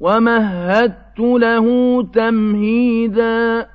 وَمَهَّدتُّ لَهُ تَمْهِيدًا